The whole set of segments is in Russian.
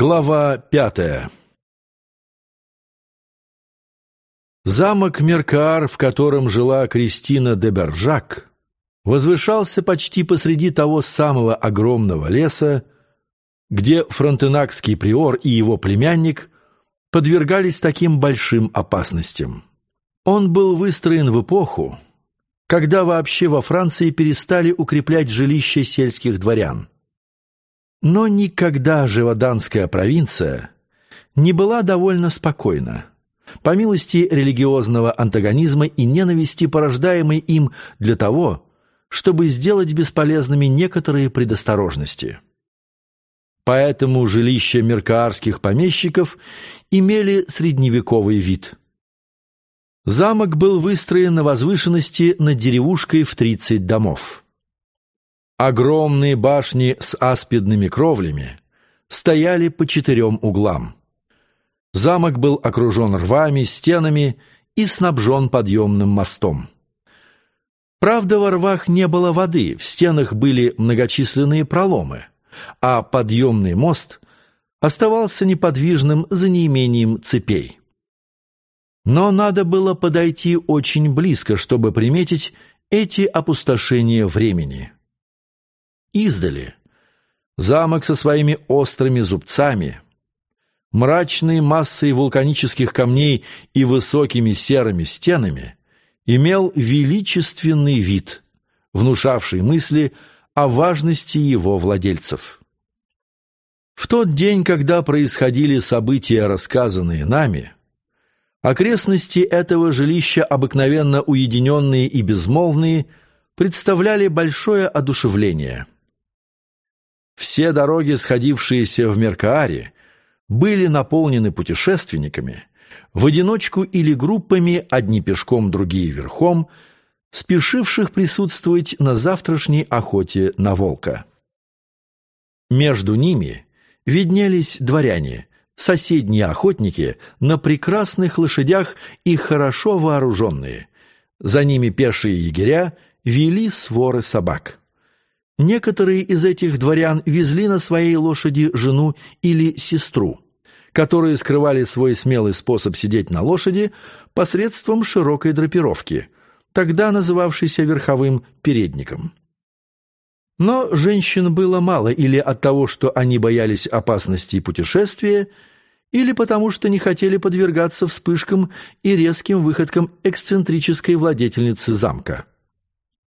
Глава пятая Замок Меркаар, в котором жила Кристина де Бержак, возвышался почти посреди того самого огромного леса, где фронтенакский приор и его племянник подвергались таким большим опасностям. Он был выстроен в эпоху, когда вообще во Франции перестали укреплять жилища сельских дворян. Но никогда Живоданская провинция не была довольно спокойна. По милости религиозного антагонизма и ненависти, порождаемой им для того, чтобы сделать бесполезными некоторые предосторожности. Поэтому жилища меркаарских помещиков имели средневековый вид. Замок был выстроен на возвышенности над деревушкой в 30 домов. Огромные башни с аспидными кровлями стояли по четырем углам. Замок был окружен рвами, стенами и снабжен подъемным мостом. Правда, во рвах не было воды, в стенах были многочисленные проломы, а подъемный мост оставался неподвижным за неимением цепей. Но надо было подойти очень близко, чтобы приметить эти опустошения времени. Издали замок со своими острыми зубцами, мрачной массой вулканических камней и высокими серыми стенами имел величественный вид, внушавший мысли о важности его владельцев. В тот день, когда происходили события, рассказанные нами, окрестности этого жилища, обыкновенно уединенные и безмолвные, представляли большое одушевление – все дороги, сходившиеся в Меркааре, были наполнены путешественниками, в одиночку или группами, одни пешком, другие верхом, спешивших присутствовать на завтрашней охоте на волка. Между ними виднелись дворяне, соседние охотники на прекрасных лошадях и хорошо вооруженные. За ними пешие егеря вели своры собак. Некоторые из этих дворян везли на своей лошади жену или сестру, которые скрывали свой смелый способ сидеть на лошади посредством широкой драпировки, тогда называвшейся верховым передником. Но женщин было мало или от того, что они боялись опасности путешествия, или потому что не хотели подвергаться вспышкам и резким выходкам эксцентрической владетельницы замка.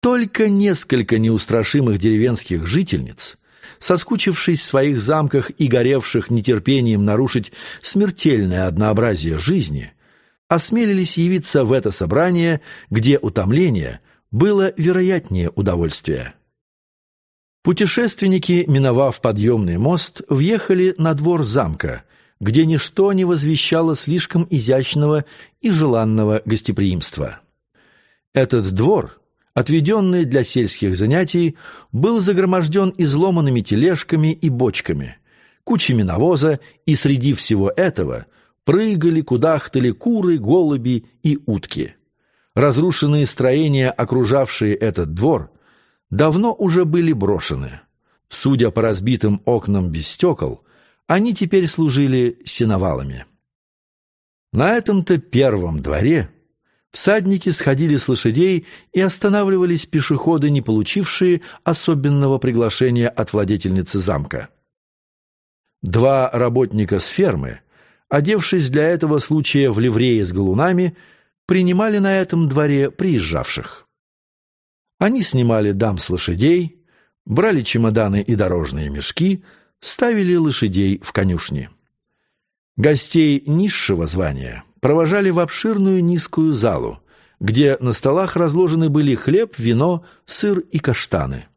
Только несколько неустрашимых деревенских жительниц, соскучившись в своих замках и горевших нетерпением нарушить смертельное однообразие жизни, осмелились явиться в это собрание, где утомление было вероятнее удовольствия. Путешественники, миновав подъемный мост, въехали на двор замка, где ничто не возвещало слишком изящного и желанного гостеприимства. Этот двор отведенный для сельских занятий, был загроможден изломанными тележками и бочками, кучами навоза, и среди всего этого прыгали, кудахтали куры, голуби и утки. Разрушенные строения, окружавшие этот двор, давно уже были брошены. Судя по разбитым окнам без стекол, они теперь служили сеновалами. На этом-то первом дворе Всадники сходили с лошадей и останавливались пешеходы, не получившие особенного приглашения от владетельницы замка. Два работника с фермы, одевшись для этого случая в ливреи с галунами, принимали на этом дворе приезжавших. Они снимали дам с лошадей, брали чемоданы и дорожные мешки, ставили лошадей в конюшни. Гостей низшего звания провожали в обширную низкую залу, где на столах разложены были хлеб, вино, сыр и каштаны.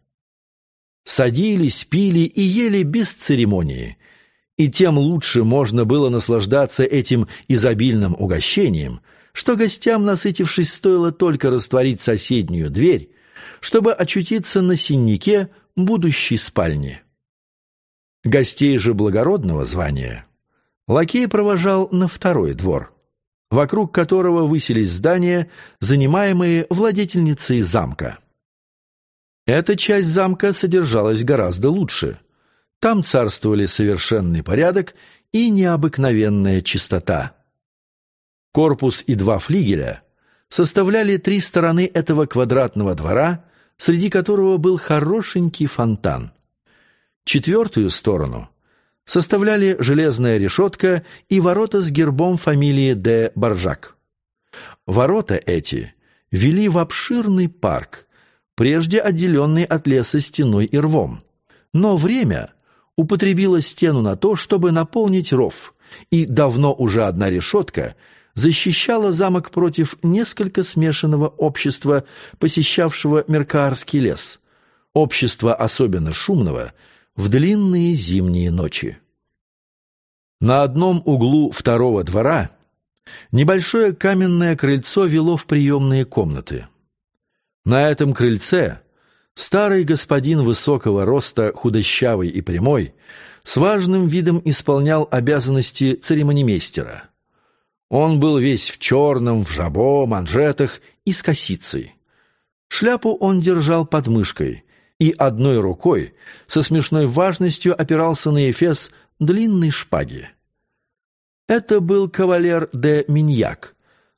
Садились, пили и ели без церемонии, и тем лучше можно было наслаждаться этим изобильным угощением, что гостям, насытившись, стоило только растворить соседнюю дверь, чтобы очутиться на синнике будущей спальни. Гостей же благородного звания лакей провожал на второй двор – вокруг которого высились здания, занимаемые владетельницей замка. Эта часть замка содержалась гораздо лучше. Там царствовали совершенный порядок и необыкновенная чистота. Корпус и два флигеля составляли три стороны этого квадратного двора, среди которого был хорошенький фонтан. Четвертую сторону составляли железная решетка и ворота с гербом фамилии де Баржак. Ворота эти вели в обширный парк, прежде отделенный от леса стеной и рвом. Но время употребило стену на то, чтобы наполнить ров, и давно уже одна решетка защищала замок против несколько смешанного общества, посещавшего Меркаарский лес, общества особенно шумного, в длинные зимние ночи. На одном углу второго двора небольшое каменное крыльцо вело в приемные комнаты. На этом крыльце старый господин высокого роста, худощавый и прямой, с важным видом исполнял обязанности церемонимейстера. Он был весь в черном, в жабо, манжетах и с косицей. Шляпу он держал под мышкой и одной рукой со смешной важностью опирался на эфес длинной шпаги. Это был кавалер де Миньяк,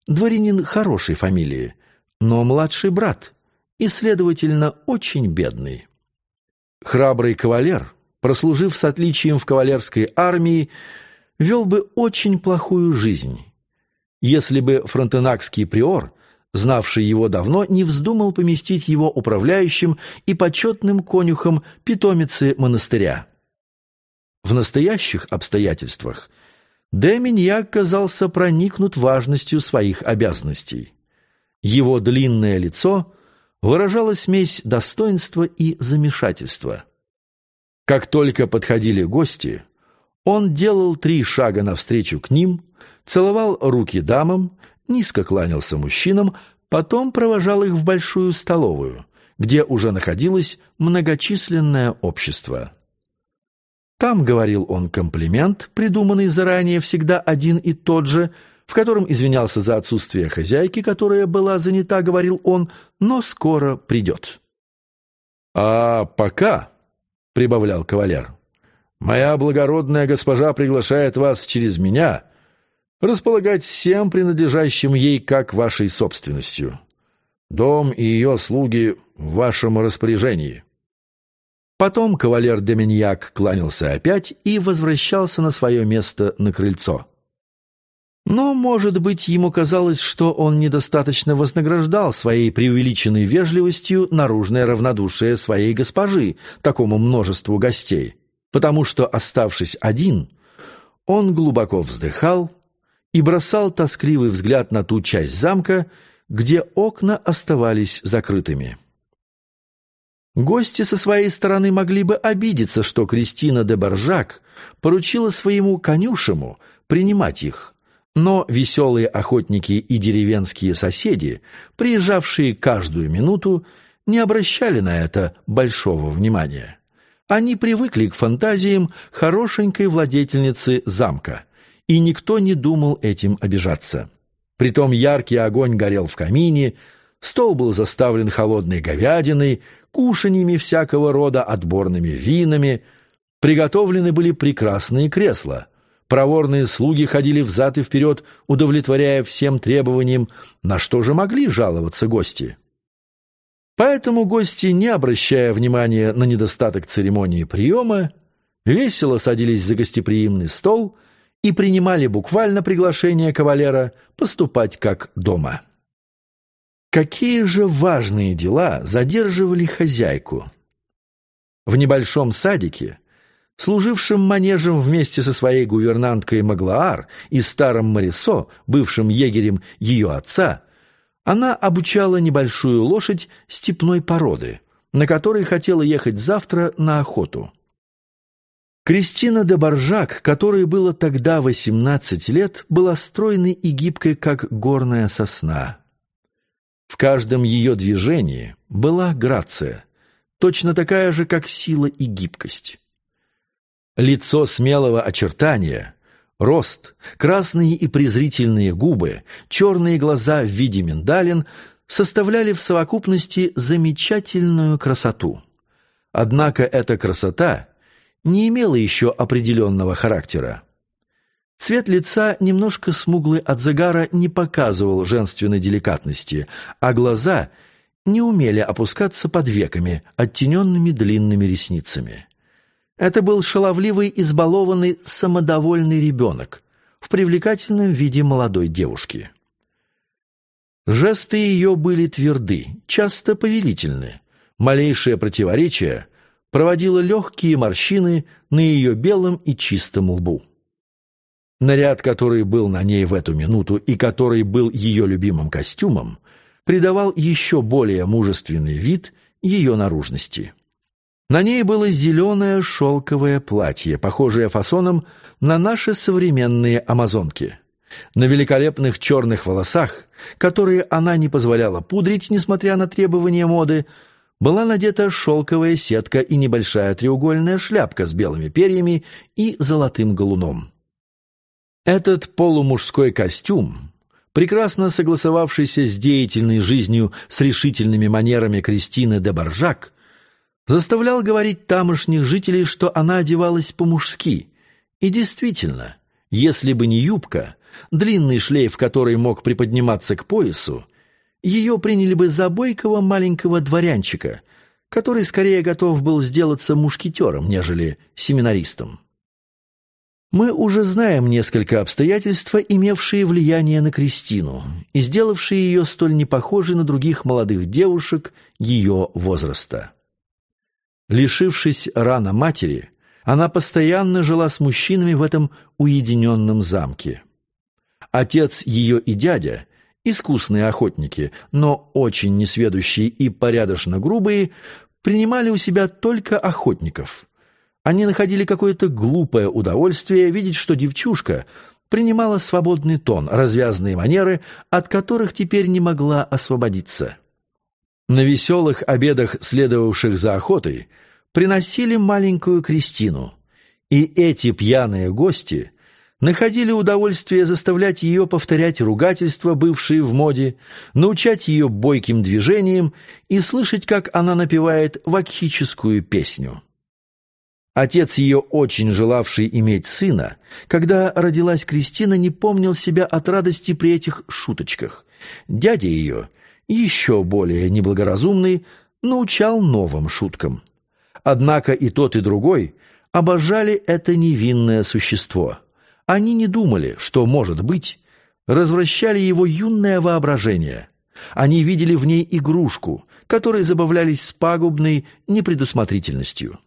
дворянин хорошей фамилии, но младший брат и, следовательно, очень бедный. Храбрый кавалер, прослужив с отличием в кавалерской армии, вел бы очень плохую жизнь, если бы фронтенакский приор, знавший его давно, не вздумал поместить его управляющим и почетным конюхом питомицы монастыря. В настоящих обстоятельствах Деминьяк казался проникнут важностью своих обязанностей. Его длинное лицо выражало смесь достоинства и замешательства. Как только подходили гости, он делал три шага навстречу к ним, целовал руки дамам, низко кланялся мужчинам, потом провожал их в большую столовую, где уже находилось многочисленное общество. Там говорил он комплимент, придуманный заранее всегда один и тот же, в котором извинялся за отсутствие хозяйки, которая была занята, говорил он, но скоро придет. «А пока», — прибавлял кавалер, — «моя благородная госпожа приглашает вас через меня располагать всем принадлежащим ей как вашей собственностью. Дом и ее слуги в вашем распоряжении». Потом кавалер Доминьяк кланялся опять и возвращался на свое место на крыльцо. Но, может быть, ему казалось, что он недостаточно вознаграждал своей преувеличенной вежливостью наружное равнодушие своей госпожи такому множеству гостей, потому что, оставшись один, он глубоко вздыхал и бросал тоскливый взгляд на ту часть замка, где окна оставались закрытыми. Гости со своей стороны могли бы обидеться, что Кристина де Баржак поручила своему конюшему принимать их. Но веселые охотники и деревенские соседи, приезжавшие каждую минуту, не обращали на это большого внимания. Они привыкли к фантазиям хорошенькой владетельницы замка, и никто не думал этим обижаться. Притом яркий огонь горел в камине, стол был заставлен холодной говядиной, кушаньями всякого рода, отборными винами. Приготовлены были прекрасные кресла. Проворные слуги ходили взад и вперед, удовлетворяя всем требованиям, на что же могли жаловаться гости. Поэтому гости, не обращая внимания на недостаток церемонии приема, весело садились за гостеприимный стол и принимали буквально приглашение кавалера поступать как дома. Какие же важные дела задерживали хозяйку? В небольшом садике, служившем манежем вместе со своей гувернанткой Маглаар и старым Марисо, бывшим егерем ее отца, она обучала небольшую лошадь степной породы, на которой хотела ехать завтра на охоту. Кристина де Баржак, которой было тогда восемнадцать лет, была стройной и гибкой, как горная сосна. В каждом ее движении была грация, точно такая же, как сила и гибкость. Лицо смелого очертания, рост, красные и презрительные губы, черные глаза в виде миндалин составляли в совокупности замечательную красоту. Однако эта красота не имела еще определенного характера. Цвет лица, немножко смуглый от загара, не показывал женственной деликатности, а глаза не умели опускаться под веками, оттененными длинными ресницами. Это был шаловливый, избалованный, самодовольный ребенок в привлекательном виде молодой девушки. Жесты ее были тверды, часто повелительны. Малейшее противоречие проводило легкие морщины на ее белом и чистом лбу. Наряд, который был на ней в эту минуту и который был ее любимым костюмом, придавал еще более мужественный вид ее наружности. На ней было зеленое шелковое платье, похожее фасоном на наши современные амазонки. На великолепных черных волосах, которые она не позволяла пудрить, несмотря на требования моды, была надета шелковая сетка и небольшая треугольная шляпка с белыми перьями и золотым галуном. Этот полумужской костюм, прекрасно согласовавшийся с деятельной жизнью с решительными манерами Кристины де Баржак, заставлял говорить тамошних жителей, что она одевалась по-мужски. И действительно, если бы не юбка, длинный шлейф который мог приподниматься к поясу, ее приняли бы за бойкого маленького дворянчика, который скорее готов был сделаться мушкетером, нежели семинаристом. Мы уже знаем несколько обстоятельств, имевшие влияние на Кристину и сделавшие ее столь непохожей на других молодых девушек ее возраста. Лишившись рано матери, она постоянно жила с мужчинами в этом уединенном замке. Отец ее и дядя искусные охотники, но очень несведущие и порядочно грубые, принимали у себя только охотников. Они находили какое-то глупое удовольствие видеть, что девчушка принимала свободный тон, развязные манеры, от которых теперь не могла освободиться. На веселых обедах, следовавших за охотой, приносили маленькую Кристину, и эти пьяные гости – находили удовольствие заставлять ее повторять ругательства, бывшие в моде, научать ее бойким движениям и слышать, как она напевает вакхическую песню. Отец ее, очень желавший иметь сына, когда родилась Кристина, не помнил себя от радости при этих шуточках. Дядя ее, еще более неблагоразумный, научал новым шуткам. Однако и тот, и другой обожали это невинное существо — они не думали, что, может быть, развращали его юное воображение. Они видели в ней игрушку, которой забавлялись с пагубной непредусмотрительностью.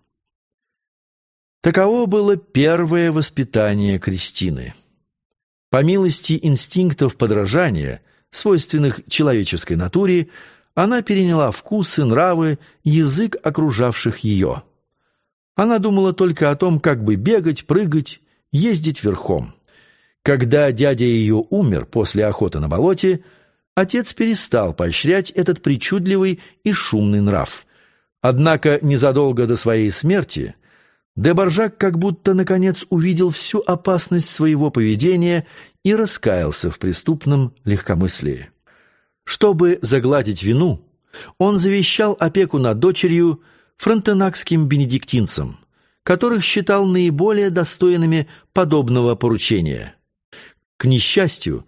Таково было первое воспитание Кристины. По милости инстинктов подражания, свойственных человеческой натуре, она переняла вкусы, нравы, язык окружавших ее. Она думала только о том, как бы бегать, прыгать, ездить верхом. Когда дядя ее умер после охоты на болоте, отец перестал поощрять этот причудливый и шумный нрав. Однако незадолго до своей смерти Деборжак как будто наконец увидел всю опасность своего поведения и раскаялся в преступном легкомыслии. Чтобы загладить вину, он завещал опеку над дочерью фронтенакским бенедиктинцам, которых считал наиболее достойными подобного поручения. К несчастью,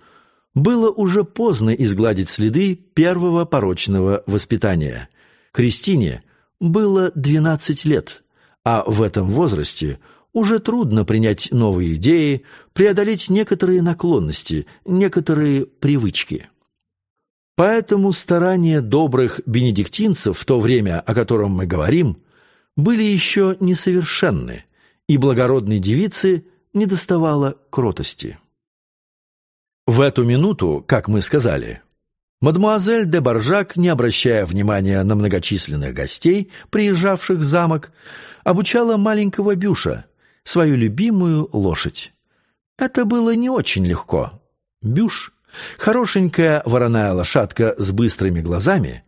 было уже поздно изгладить следы первого порочного воспитания. Кристине было 12 лет, а в этом возрасте уже трудно принять новые идеи, преодолеть некоторые наклонности, некоторые привычки. Поэтому старания добрых бенедиктинцев в то время, о котором мы говорим, были еще несовершенны, и благородной девице недоставало кротости. В эту минуту, как мы сказали, мадмуазель де Баржак, не обращая внимания на многочисленных гостей, приезжавших в замок, обучала маленького Бюша, свою любимую лошадь. Это было не очень легко. Бюш, хорошенькая вороная лошадка с быстрыми глазами,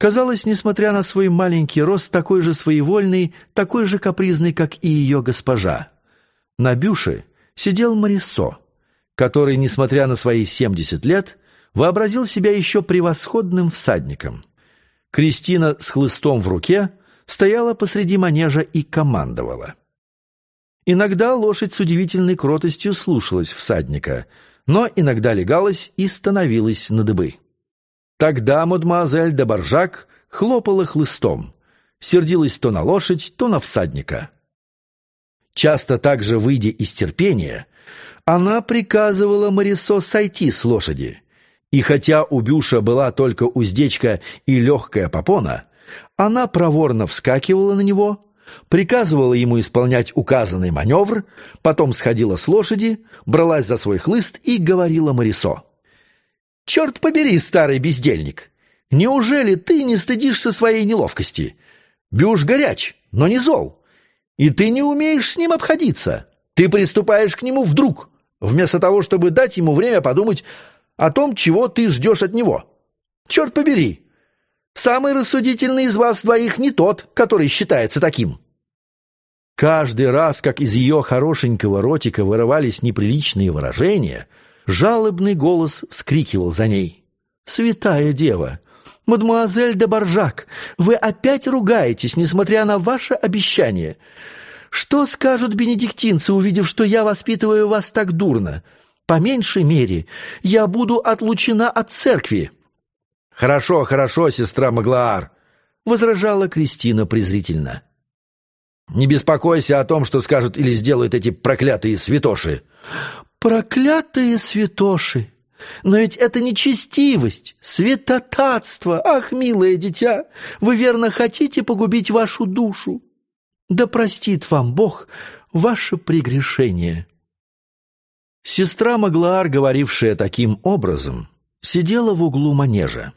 казалась, несмотря на свой маленький рост, такой же своевольной, такой же капризной, как и ее госпожа. На бюше сидел Марисо, который, несмотря на свои семьдесят лет, вообразил себя еще превосходным всадником. Кристина с хлыстом в руке стояла посреди манежа и командовала. Иногда лошадь с удивительной кротостью слушалась всадника, но иногда легалась и становилась на дыбы. Тогда мадемуазель де Баржак хлопала хлыстом, сердилась то на лошадь, то на всадника. Часто также, выйдя из терпения, она приказывала Марисо сойти с лошади, и хотя у Бюша была только уздечка и легкая попона, она проворно вскакивала на него, приказывала ему исполнять указанный маневр, потом сходила с лошади, бралась за свой хлыст и говорила Марисо. «Черт побери, старый бездельник! Неужели ты не стыдишься своей неловкости? Бюш горяч, но не зол, и ты не умеешь с ним обходиться. Ты приступаешь к нему вдруг, вместо того, чтобы дать ему время подумать о том, чего ты ждешь от него. Черт побери! Самый рассудительный из вас двоих не тот, который считается таким». Каждый раз, как из ее хорошенького ротика вырывались неприличные выражения, жалобный голос вскрикивал за ней. «Святая дева! Мадемуазель де Баржак, вы опять ругаетесь, несмотря на ваше обещание. Что скажут бенедиктинцы, увидев, что я воспитываю вас так дурно? По меньшей мере, я буду отлучена от церкви». «Хорошо, хорошо, сестра Маглаар», — возражала Кристина презрительно. «Не беспокойся о том, что скажут или сделают эти проклятые святоши». «Проклятые святоши! Но ведь это нечестивость, святотатство! Ах, милое дитя, вы верно хотите погубить вашу душу? Да простит вам Бог ваше прегрешение». Сестра Маглаар, говорившая таким образом, сидела в углу манежа.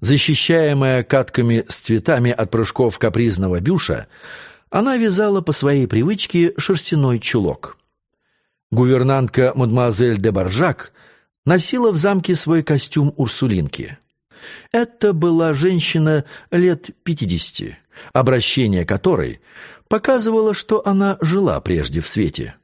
Защищаемая катками с цветами от прыжков капризного бюша, она вязала по своей привычке шерстяной чулок. Гувернантка мадемуазель де Баржак носила в замке свой костюм урсулинки. Это была женщина лет пятидесяти, обращение которой показывало, что она жила прежде в свете.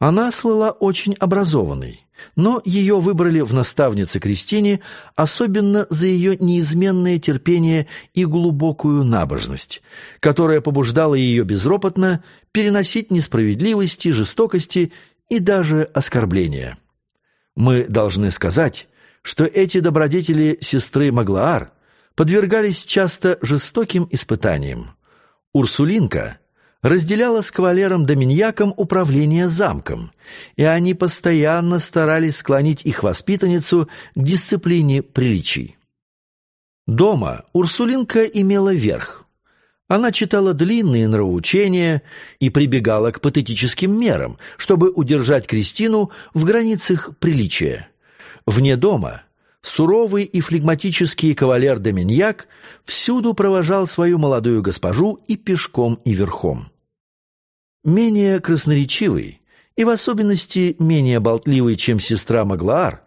Она слыла очень образованной, но ее выбрали в наставнице Кристине особенно за ее неизменное терпение и глубокую набожность, которая побуждала ее безропотно переносить несправедливости, жестокости и даже оскорбления. Мы должны сказать, что эти добродетели сестры Маглаар подвергались часто жестоким испытаниям. Урсулинка – разделяла с кавалером Доминьяком управление замком, и они постоянно старались склонить их воспитанницу к дисциплине приличий. Дома Урсулинка имела верх. Она читала длинные нравоучения и прибегала к патетическим мерам, чтобы удержать Кристину в границах приличия. Вне дома суровый и флегматический кавалер Доминьяк всюду провожал свою молодую госпожу и пешком, и верхом. Менее красноречивый и в особенности менее болтливый, чем сестра Маглаар,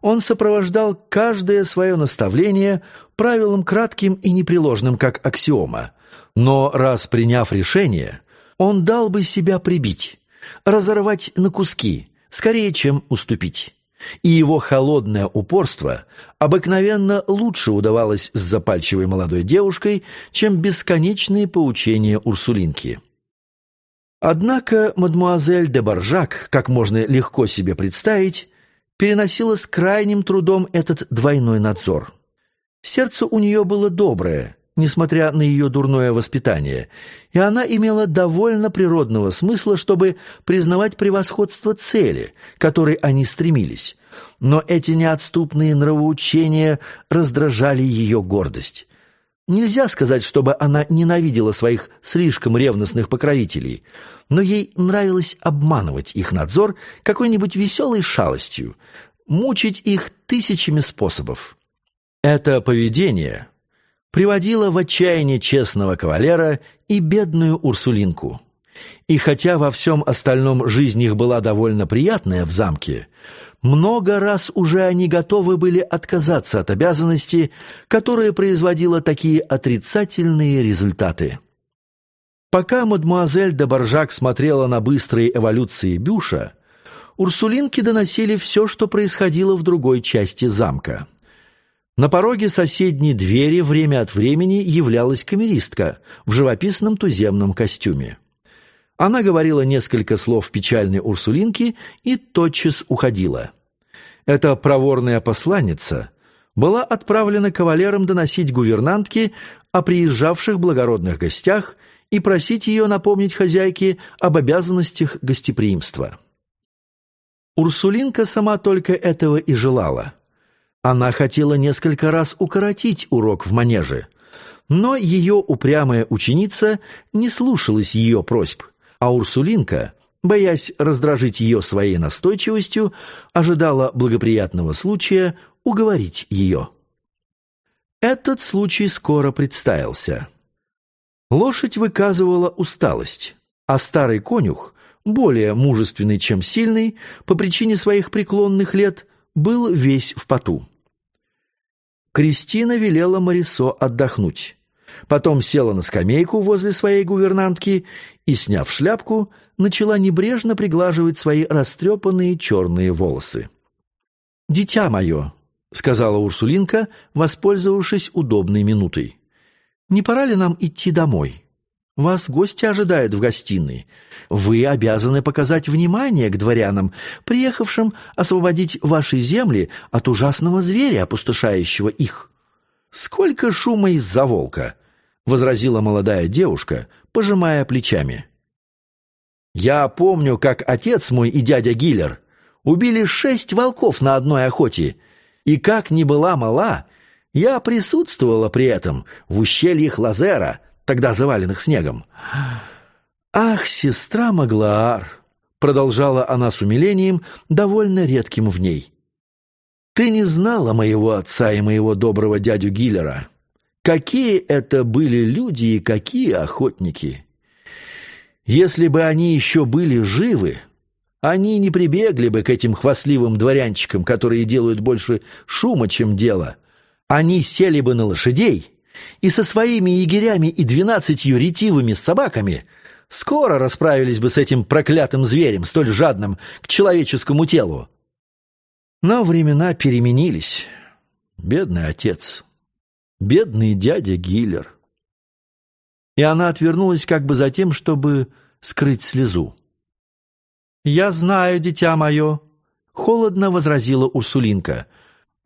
он сопровождал каждое свое наставление правилом кратким и непреложным, как аксиома. Но раз приняв решение, он дал бы себя прибить, разорвать на куски, скорее, чем уступить и его холодное упорство обыкновенно лучше удавалось с запальчивой молодой девушкой, чем бесконечные поучения Урсулинки. Однако мадмуазель де Баржак, как можно легко себе представить, переносила с крайним трудом этот двойной надзор. Сердце у нее было доброе, несмотря на ее дурное воспитание, и она имела довольно природного смысла, чтобы признавать превосходство цели, к которой они стремились. Но эти неотступные нравоучения раздражали ее гордость. Нельзя сказать, чтобы она ненавидела своих слишком ревностных покровителей, но ей нравилось обманывать их надзор какой-нибудь веселой шалостью, мучить их тысячами способов. Это поведение приводила в отчаяние честного кавалера и бедную Урсулинку. И хотя во всем остальном жизнь их была довольно приятная в замке, много раз уже они готовы были отказаться от обязанности, которая производила такие отрицательные результаты. Пока мадемуазель де Боржак смотрела на быстрые эволюции Бюша, Урсулинки доносили все, что происходило в другой части замка. На пороге соседней двери время от времени являлась камеристка в живописном туземном костюме. Она говорила несколько слов печальной Урсулинки и тотчас уходила. Эта проворная посланница была отправлена кавалером доносить гувернантке о приезжавших благородных гостях и просить ее напомнить хозяйке об обязанностях гостеприимства. Урсулинка сама только этого и желала. Она хотела несколько раз укоротить урок в манеже, но ее упрямая ученица не слушалась ее просьб, а Урсулинка, боясь раздражить ее своей настойчивостью, ожидала благоприятного случая уговорить ее. Этот случай скоро представился. Лошадь выказывала усталость, а старый конюх, более мужественный, чем сильный, по причине своих преклонных лет, был весь в поту. Кристина велела Марисо отдохнуть. Потом села на скамейку возле своей гувернантки и, сняв шляпку, начала небрежно приглаживать свои растрепанные черные волосы. «Дитя мое», — сказала Урсулинка, воспользовавшись удобной минутой, не пора ли нам идти домой? Вас гости ожидают в гостиной. Вы обязаны показать внимание к дворянам, приехавшим освободить ваши земли от ужасного зверя, опустошающего их. Сколько шума из-за волка, возразила молодая девушка, пожимая плечами. Я помню, как отец мой и дядя Гиллер убили шесть волков на одной охоте, и как ни была мала, я присутствовала при этом в ущельях Лазера, тогда заваленных снегом. «Ах, сестра Маглаар!» — продолжала она с умилением, довольно редким в ней. «Ты не знала моего отца и моего доброго дядю Гиллера. Какие это были люди и какие охотники! Если бы они еще были живы, они не прибегли бы к этим хвастливым дворянчикам, которые делают больше шума, чем дело» Они сели бы на лошадей и со своими егерями и двенадцатью ретивыми собаками скоро расправились бы с этим проклятым зверем, столь жадным к человеческому телу. Но времена переменились. Бедный отец, бедный дядя Гиллер. И она отвернулась как бы за тем, чтобы скрыть слезу. «Я знаю, дитя мое», — холодно возразила Урсулинка, —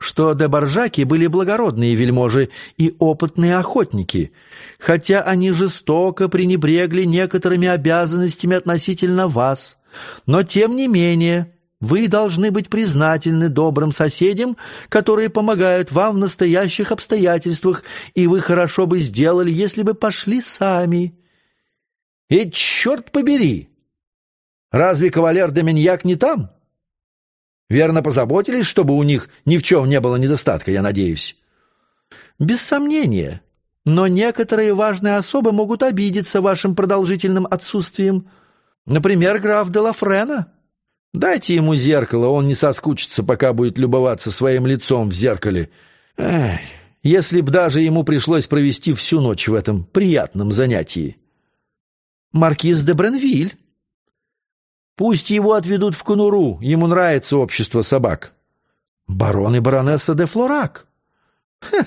что дебаржаки были благородные вельможи и опытные охотники, хотя они жестоко пренебрегли некоторыми обязанностями относительно вас. Но тем не менее, вы должны быть признательны добрым соседям, которые помогают вам в настоящих обстоятельствах, и вы хорошо бы сделали, если бы пошли сами. И черт побери! Разве кавалер Доминьяк не там?» Верно позаботились, чтобы у них ни в чем не было недостатка, я надеюсь. Без сомнения. Но некоторые важные особы могут обидеться вашим продолжительным отсутствием. Например, граф де Лафрена. Дайте ему зеркало, он не соскучится, пока будет любоваться своим лицом в зеркале. Эх, если б даже ему пришлось провести всю ночь в этом приятном занятии. Маркиз де Бренвиль. Пусть его отведут в конуру, ему нравится общество собак. Барон и баронесса де Флорак. Ха,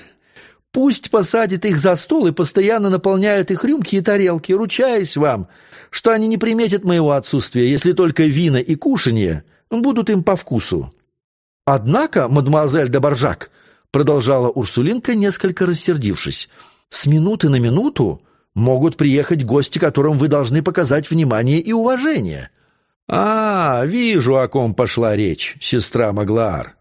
пусть посадят их за стол и постоянно наполняют их рюмки и тарелки, ручаясь вам, что они не приметят моего отсутствия, если только вина и кушанье будут им по вкусу. Однако, мадемуазель де Баржак, продолжала Урсулинка, несколько рассердившись, с минуты на минуту могут приехать гости, которым вы должны показать внимание и уважение. «А, вижу, о ком пошла речь, сестра Маглаар.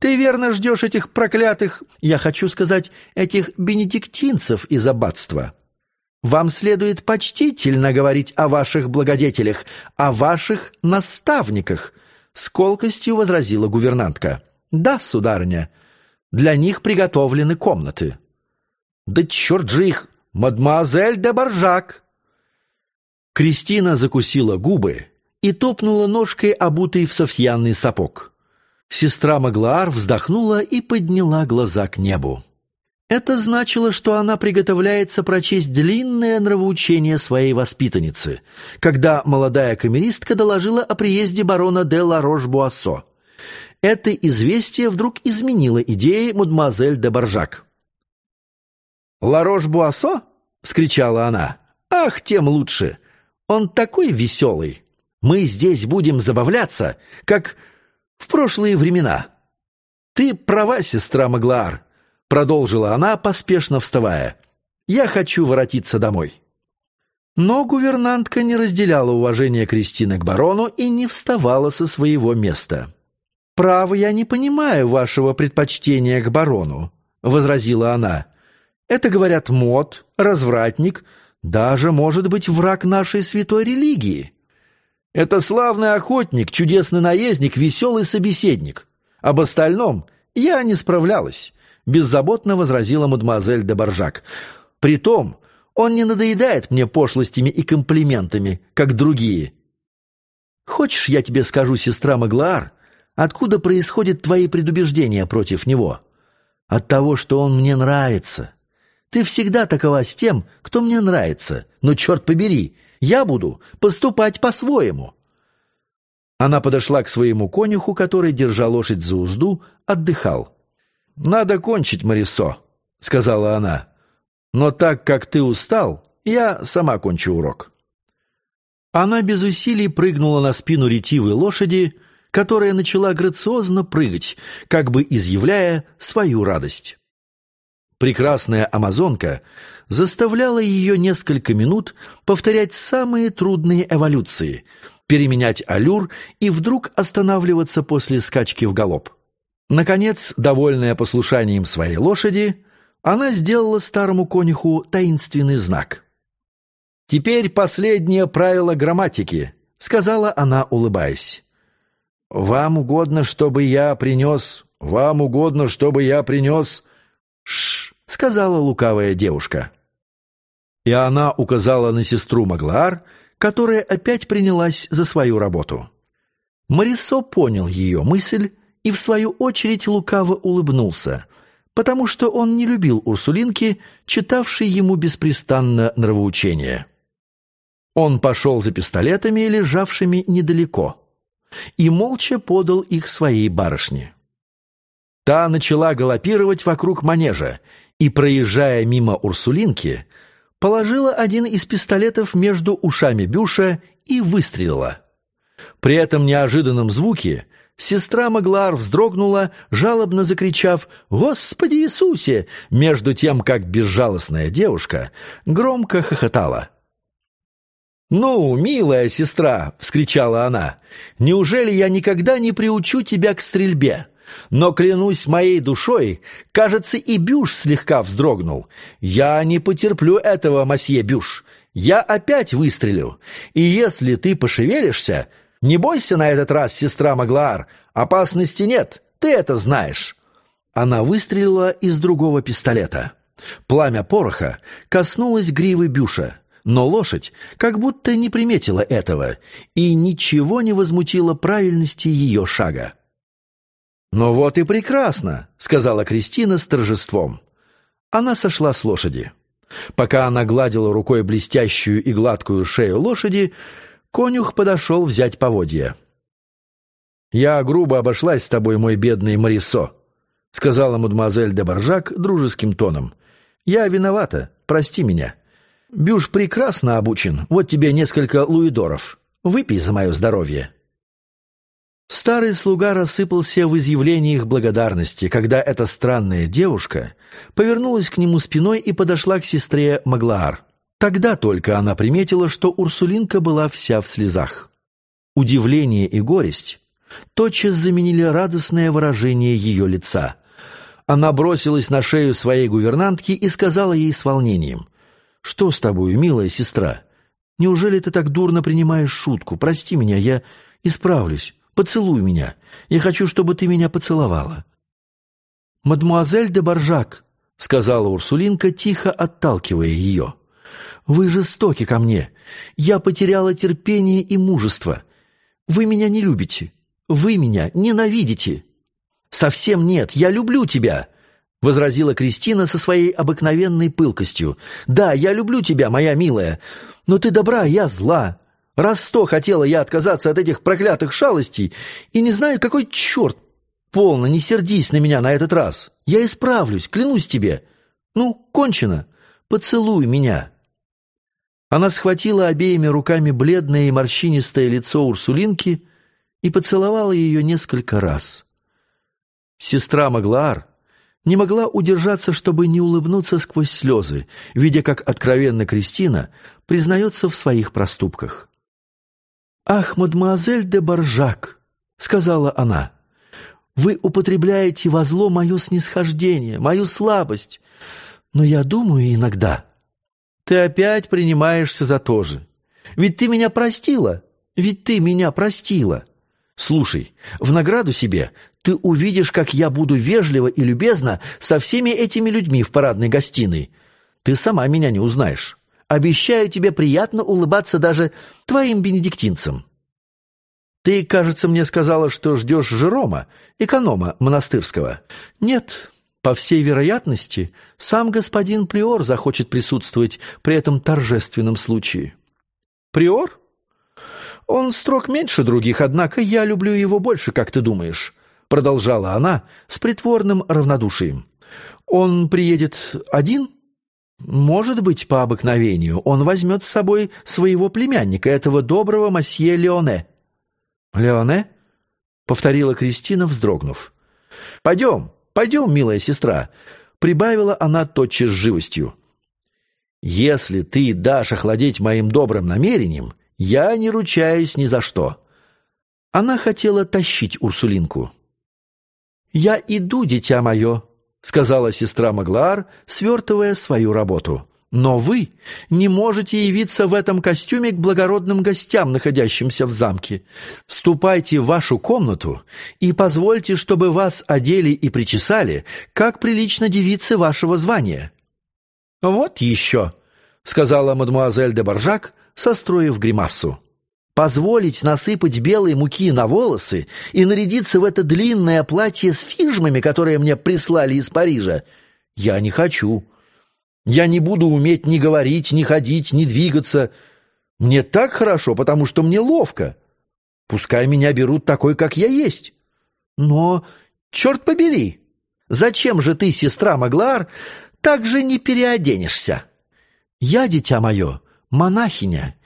Ты верно ждешь этих проклятых, я хочу сказать, этих бенедиктинцев из аббатства. Вам следует почтительно говорить о ваших благодетелях, о ваших наставниках», — с колкостью возразила гувернантка. «Да, сударыня, для них приготовлены комнаты». «Да черт же их, мадемуазель де Боржак!» Кристина закусила губы и топнула ножкой, обутой в софьянный сапог. Сестра Маглаар вздохнула и подняла глаза к небу. Это значило, что она приготовляется прочесть длинное нравоучение своей воспитанницы, когда молодая камеристка доложила о приезде барона де Ларош-Буассо. Это известие вдруг изменило идеи мадемуазель де Боржак. «Ларош-Буассо?» — вскричала она. «Ах, тем лучше! Он такой веселый. Мы здесь будем забавляться, как в прошлые времена. Ты права, сестра Маглаар, продолжила она, поспешно вставая. Я хочу воротиться домой. Но гувернантка не разделяла уважения Кристины к барону и не вставала со своего места. «Право, я не понимаю вашего предпочтения к барону», — возразила она. «Это, говорят, мод, развратник, даже, может быть, враг нашей святой религии. Это славный охотник, чудесный наездник, веселый собеседник. Об остальном я не справлялась», — беззаботно возразила мадемуазель де Боржак. «Притом, он не надоедает мне пошлостями и комплиментами, как другие. Хочешь, я тебе скажу, сестра Маглаар, откуда происходят твои предубеждения против него? От того, что он мне нравится. Ты всегда такова с тем, кто мне нравится. Но, черт побери, я буду поступать по-своему». Она подошла к своему конюху, который, держа лошадь за узду, отдыхал. «Надо кончить, Марисо», — сказала она. Но так как ты устал, я сама кончу урок». Она без усилий прыгнула на спину ретивой лошади, которая начала грациозно прыгать, как бы изъявляя свою радость. Прекрасная амазонка заставляла ее несколько минут повторять самые трудные эволюции, переменять аллюр и вдруг останавливаться после скачки в галоп. Наконец, довольная послушанием своей лошади, она сделала старому конюху таинственный знак. «Теперь последнее правило грамматики», — сказала она, улыбаясь. «Вам угодно, чтобы я принес... Вам угодно, чтобы я принес...» «Ш-ш», — сказала лукавая девушка. И она указала на сестру Маглаар, которая опять принялась за свою работу. Марисо понял ее мысль и, в свою очередь, лукаво улыбнулся — потому что он не любил Урсулинки, читавшей ему беспрестанно нравоучения. Он пошел за пистолетами, лежавшими недалеко, и молча подал их своей барышне. Та начала галопировать вокруг манежа и, проезжая мимо Урсулинки, положила один из пистолетов между ушами Бюша и выстрелила. При этом неожиданном звуке Сестра Маглар вздрогнула, жалобно закричав «Господи Иисусе!», между тем, как безжалостная девушка громко хохотала. «Ну, милая сестра!» — вскричала она. «Неужели я никогда не приучу тебя к стрельбе? Но, клянусь моей душой, кажется, и Бюш слегка вздрогнул. Я не потерплю этого, масье Бюш. Я опять выстрелю. И если ты пошевелишься, не бойся на этот раз, сестра Маглаар. Опасности нет, ты это знаешь». Она выстрелила из другого пистолета. Пламя пороха коснулось гривы Бюша, но лошадь как будто не приметила этого и ничего не возмутило правильности ее шага. «Ну вот и прекрасно», — сказала Кристина с торжеством. Она сошла с лошади. Пока она гладила рукой блестящую и гладкую шею лошади, Конюх подошел взять поводья. «Я грубо обошлась с тобой, мой бедный Марисо», — сказала мадемуазель де Боржак дружеским тоном. «Я виновата, прости меня. Бюш прекрасно обучен, вот тебе несколько луидоров. Выпей за мое здоровье». Старый слуга рассыпался в изъявлениях благодарности, когда эта странная девушка повернулась к нему спиной и подошла к сестре Маглаар. Тогда только она приметила, что Урсулинка была вся в слезах. Удивление и горесть тотчас заменили радостное выражение ее лица. Она бросилась на шею своей гувернантки и сказала ей с волнением, «Что с тобой, милая сестра? Неужели ты так дурно принимаешь шутку? Прости меня, я исправлюсь. Поцелуй меня. Я хочу, чтобы ты меня поцеловала». «Мадемуазель де Боржак», — сказала Урсулинка, тихо отталкивая ее, — вы жестоки ко мне. Я потеряла терпение и мужество. Вы меня не любите. Вы меня ненавидите. Совсем нет, я люблю тебя, — возразила Кристина со своей обыкновенной пылкостью. «Да, я люблю тебя, моя милая, но ты добра, я зла. Раз сто хотела я отказаться от этих проклятых шалостей, и не знаю, какой черт. Полно, не сердись на меня на этот раз. Я исправлюсь, клянусь тебе. Ну, кончено. Поцелуй меня». Она схватила обеими руками бледное и морщинистое лицо Урсулинки и поцеловала ее несколько раз. Сестра Маглаар не могла удержаться, чтобы не улыбнуться сквозь слезы, видя, как откровенно Кристина признается в своих проступках. «Ах, мадемуазель де Баржак!» — сказала она. «Вы употребляете во зло мое снисхождение, мою слабость. Но я думаю иногда...» «Ты опять принимаешься за то же. Ведь ты меня простила, ведь ты меня простила. Слушай, в награду себе ты увидишь, как я буду вежливо и любезно со всеми этими людьми в парадной гостиной. Ты сама меня не узнаешь. Обещаю тебе приятно улыбаться даже твоим бенедиктинцам. Ты, кажется, мне сказала, что ждешь Жерома, эконома монастырского. Нет, по всей вероятности, сам господин Приор захочет присутствовать при этом торжественном случае. Приор? Он строг меньше других, однако я люблю его больше, как ты думаешь продолжала она с притворным равнодушием. «Он приедет один?» «Может быть, по обыкновению. Он возьмет с собой своего племянника, этого доброго масье Леоне». «Леоне?» — повторила Кристина, вздрогнув. «Пойдем, пойдем, милая сестра», — прибавила она тотчас живостью. «Если ты дашь охладеть моим добрым намерениям, я не ручаюсь ни за что». Она хотела тащить Урсулинку. «Я иду, дитя мое», — сказала сестра Маглаар, свертывая свою работу. «Но вы не можете явиться в этом костюме к благородным гостям, находящимся в замке. Ступайте в вашу комнату и позвольте, чтобы вас одели и причесали, как прилично девице вашего звания». «Вот еще», — сказала мадемуазель де Боржак, состроив гримасу позволить насыпать белой муки на волосы и нарядиться в это длинное платье с фижмами, которые мне прислали из Парижа, я не хочу. Я не буду уметь ни говорить, ни ходить, ни двигаться. Мне так хорошо, потому что мне ловко. Пускай меня берут такой, как я есть. Но, черт побери, зачем же ты, сестра Маглар, так же не переоденешься? Я, дитя мое, монахиня,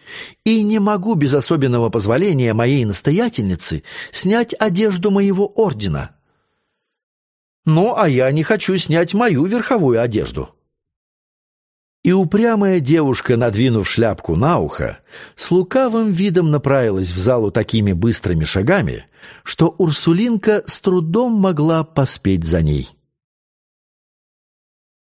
и не могу без особенного позволения моей настоятельницы снять одежду моего ордена. Ну, а я не хочу снять мою верховую одежду. И упрямая девушка, надвинув шляпку на ухо, с лукавым видом направилась в залу такими быстрыми шагами, что Урсулинка с трудом могла поспеть за ней.